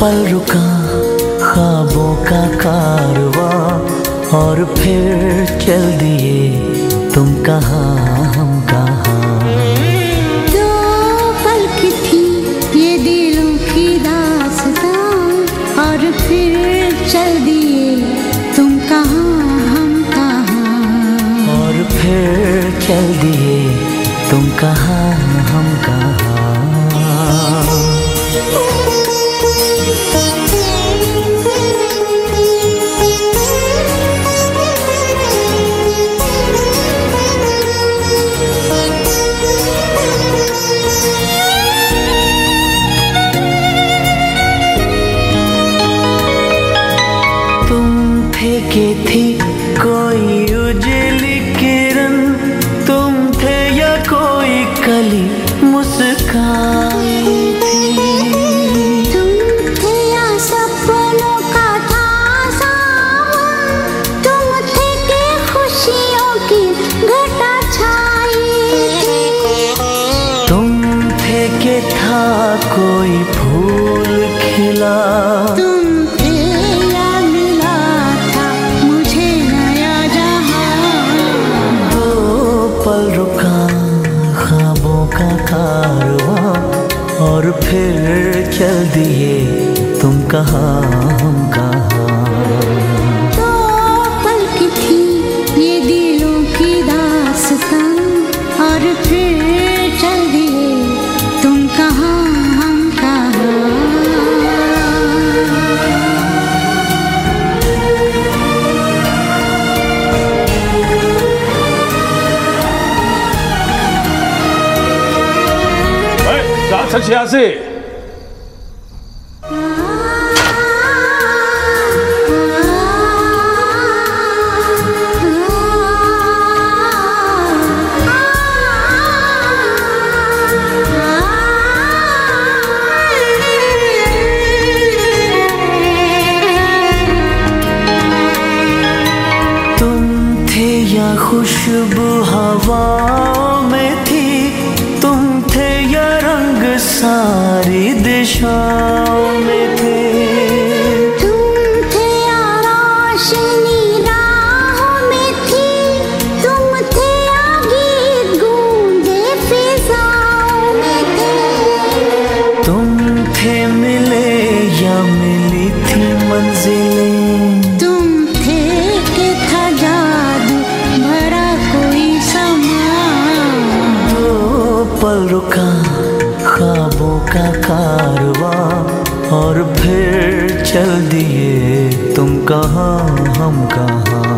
पल रुका ख्वाबों का कारवा और फिर चल दिए तुम कहाँ हम कहा। दो पल की थी ये दिलों की दास्तां और फिर चल दिए तुम कहाँ हम कहा। और फिर चल दिए तुम कहाँ। फेंके थी कोई उजली किरण। तुम थे या कोई कली मुस्काई थी तुम थे या सपनों फिर चल दिए तुम कहा हम कहाँ जा सकते यहाँ से तुम थे या खुशबू हवाओं सारी दिशाओं में थे। तुम थे या रोशनी राहों में थी। तुम थे या गीत गूंजे फिजाओं में थे। तुम थे मिले या मिली थी मंजिलें। तुम थे के था जादू भरा कोई समा दो पल रुका। ख्वाबों का कारवा और फिर चल दिए तुम कहाँ हम कहाँ।